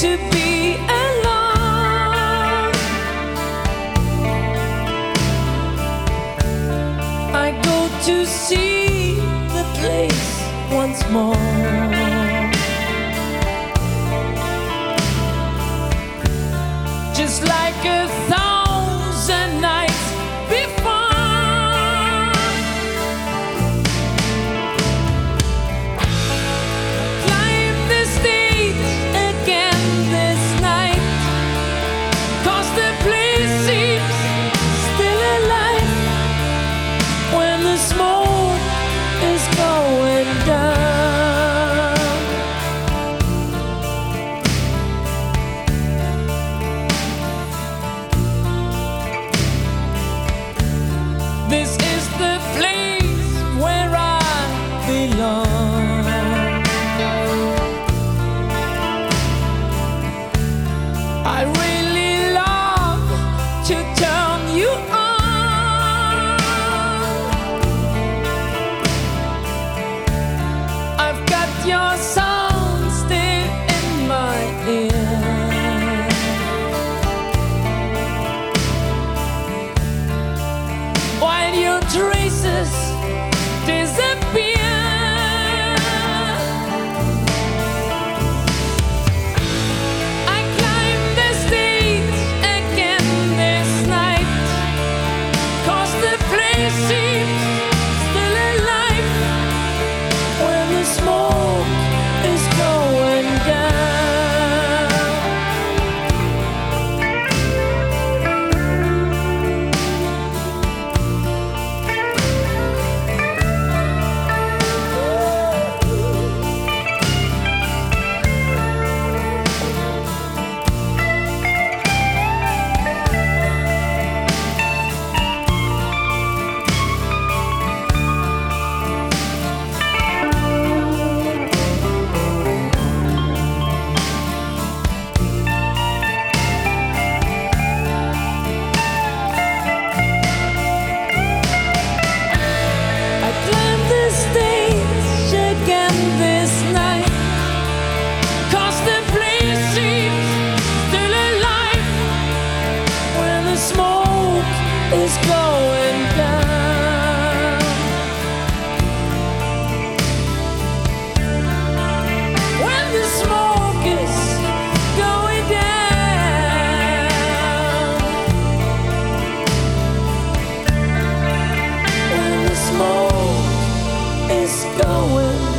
to see the place once more. Just like a this traces. Desire It's going.